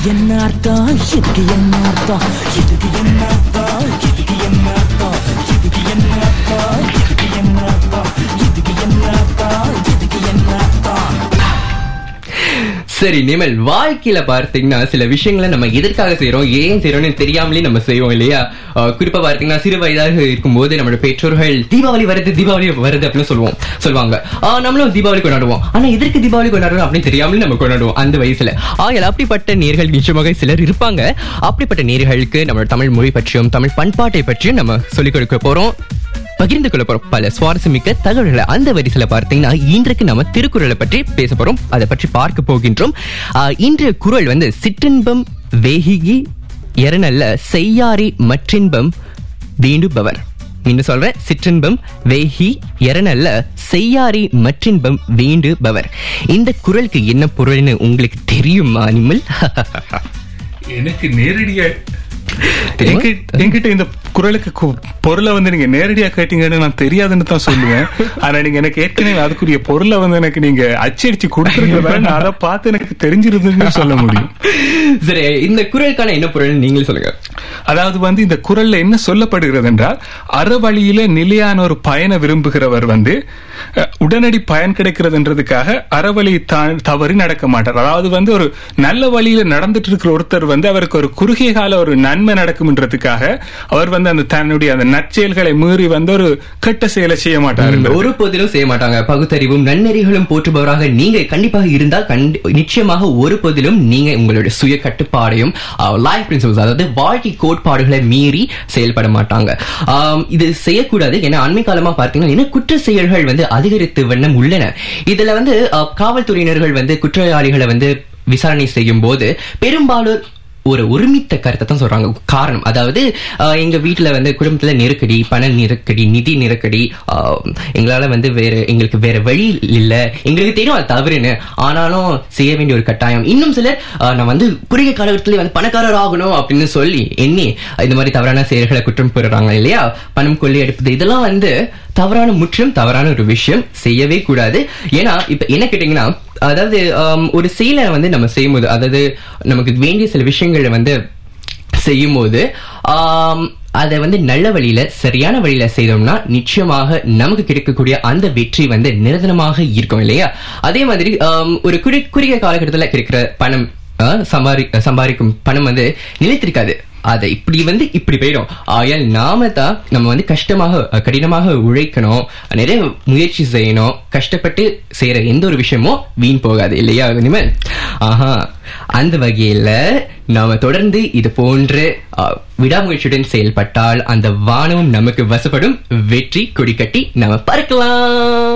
என்ன அர்த்தம் இதுக்கு என்ன அர்த்தம் இதுக்கு என்ன அர்த்தம் இதுக்கு என்ன அர்த்தம் சரி நிமல் வாழ்க்கையில பார்த்தீங்கன்னா சில விஷயங்களை நம்ம எதற்காக செய்யறோம் ஏன் செய்யறோம்னு தெரியாமலே நம்ம செய்வோம் இல்லையா? குறிப்பா பார்த்தீங்கன்னா சிறு வயதாக இருக்கும்போது நம்மளோட பெற்றோர்கள் தீபாவளி வருது தீபாவளி வருது அப்படின்னு சொல்லுவோம் சொல்லுவாங்க. ஆஹ் நம்மளும் தீபாவளி கொண்டாடுவோம். ஆனா எதற்கு தீபாவளி கொண்டாடுறோம் அப்படின்னு தெரியாமலே நம்ம கொண்டாடுவோம் அந்த வயசுல. ஆகையால் அப்படிப்பட்ட நேர்கள் நிச்சயமாக சிலர் இருப்பாங்க. அப்படிப்பட்ட நேர்களுக்கு நம்மளோட தமிழ் மொழி பற்றியும் தமிழ் பண்பாட்டை பற்றியும் நம்ம சொல்லிக் கொடுக்க போறோம். பகிர்ந்து கொள்ள போறோம் பல சுவாரஸ்யமிக்க தகவல்களை அந்த வரிசையில பார்த்தீங்கன்னா இன்றைக்கு நம்ம திருக்குறளை பற்றி பேச போறோம். அதை பற்றி பார்க்க போகின்றோம். இன்றைய குறள் வந்து சிற்றின்பம் வேகிகி எரநல்ல செய்யாரி மற்றின்பம் வேண்டுபவர். இன்னும் சொல்றேன் சிற்றின்பம் வேகி எரநல்ல செய்யாரி மற்றின்பம் வேண்டுபவர். இந்த குரலுக்கு என்ன பொருள்னு உங்களுக்கு தெரியுமா அனிமல்? எனக்கு நேரடியா என்கிட்ட- இந்த குரலுக்கு பொருளை வந்து நீங்க நேரடியா கேட்டீங்கன்னு நான் தெரியாதுன்னு தான் சொல்லுவேன். ஆனா நீங்க எனக்கு ஏற்கனவே அதுக்குரிய பொருளை வந்து எனக்கு நீங்க அச்சடிச்சு கொடுத்துருக்கிறதால நான் அதை பார்த்து எனக்கு தெரிஞ்சிருந்துன்னு சொல்ல முடியும். சரி இந்த குறளுக்கான என்ன பொருள்னு நீங்களும் சொல்லுங்க. அதாவது வந்து இந்த குரல்ல என்ன சொல்லப்படுகிறது என்றால் அறவழியில நிலையான ஒரு பயண விரும்புகிறவர் வந்து உடனடி பயன் கிடைக்கிறதுன்றதுக்காக அறவழி தவறி நடக்க மாட்டார். அதாவது வந்து ஒரு நல்ல வழியில நடந்துட்டு இருக்கிற ஒருத்தர் வந்து அவருக்கு ஒரு குறுகிய கால ஒரு நன்மை நடக்கும்ன்றதுக்காக அவர் வந்து அந்த தன்னுடைய அந்த நற்செயல்களை மீறி வந்து ஒரு கெட்ட செயலை செய்ய மாட்டார். ஒரு போதிலும் செய்ய மாட்டாங்க. பகுத்தறிவும் நன்னெறிகளும் போற்றுபவராக நீங்க கண்டிப்பாக இருந்தால் நிச்சயமாக ஒரு போதிலும் நீங்க உங்களுடைய சுய கட்டுப்பாடையும் லைஃப் பிரின்சிபல்ஸ் அதாவது வாழ்க்கை கோட்பாடுகளை மீறி செயல்பட மாட்டாங்க. இது செய்யக்கூடாது. ஏன்னா அண்மை காலமா பார்த்தீங்கன்னா என்ன குற்ற செயல்கள் வந்து அதிகரித்து வண்ணம் உள்ளன. இதுல வந்து காவல்துறையினர்கள் வந்து குற்றவாளிகளை வந்து விசாரணை செய்யும் போது பெரும்பாலும் ஒரு ஒருமித்த கருத்தை தான் சொல்றாங்க. காரணம் அதாவது எங்க வீட்டுல வந்து குடும்பத்துல நெருக்கடி பண நெருக்கடி நிதி நெருக்கடி எங்களால வந்து வேற எங்களுக்கு வேற வழி இல்ல. எங்களுக்கு தெரியும் அது தவறுன்னு. ஆனாலும் செய்ய வேண்டிய ஒரு கட்டாயம். இன்னும் சிலர் நான் வந்து குறுகிய காலகட்டத்திலே வந்து பணக்காரர் ஆகணும் அப்படின்னு சொல்லி எண்ணி இந்த மாதிரி தவறான செயல்களை குற்றம் பெறுறாங்க இல்லையா? பணம் கொள்ளி எடுப்பது இதெல்லாம் வந்து தவறான முற்றிலும் தவறான ஒரு விஷயம். செய்யவே கூடாது. ஏன்னா இப்ப என்ன கேட்டீங்கன்னா அதாவது um, ஒரு செயலை வந்து நம்ம செய்யும்போது அதாவது நமக்கு வேண்டிய சில விஷயங்களை வந்து செய்யும்போது um, அதை வந்து நல்ல வழியில சரியான வழியில செய்தோம்னா நிச்சயமாக நமக்கு கிடைக்கக்கூடிய அந்த வெற்றி வந்து நிரந்தரமாக இருக்கும் இல்லையா? அதே மாதிரி um, ஒரு குறி குறுகிய காலகட்டத்தில் கிடைக்கிற பணம் சம்பாரி சம்பாதிக்கும் பணம் வந்து நிலைத்திருக்காது. அதை இப்படி வந்து இப்படி போயிடும். ஆயால் நாம தான் நம்ம வந்து கஷ்டமாக கடினமாக உழைக்கணும் நிறைய முயற்சி செய்யணும். கஷ்டப்பட்டு செய்யற எந்த ஒரு விஷயமும் வீண் போகாது இல்லையா இனிமேல் ஆஹா அந்த வகையில நாம தொடர்ந்து இது போன்று அஹ், விடாமுயற்சியுடன் செயல்பட்டால் அந்த வானமும் நமக்கு வசப்படும். வெற்றி கொடி கட்டி நாம பறக்கலாம்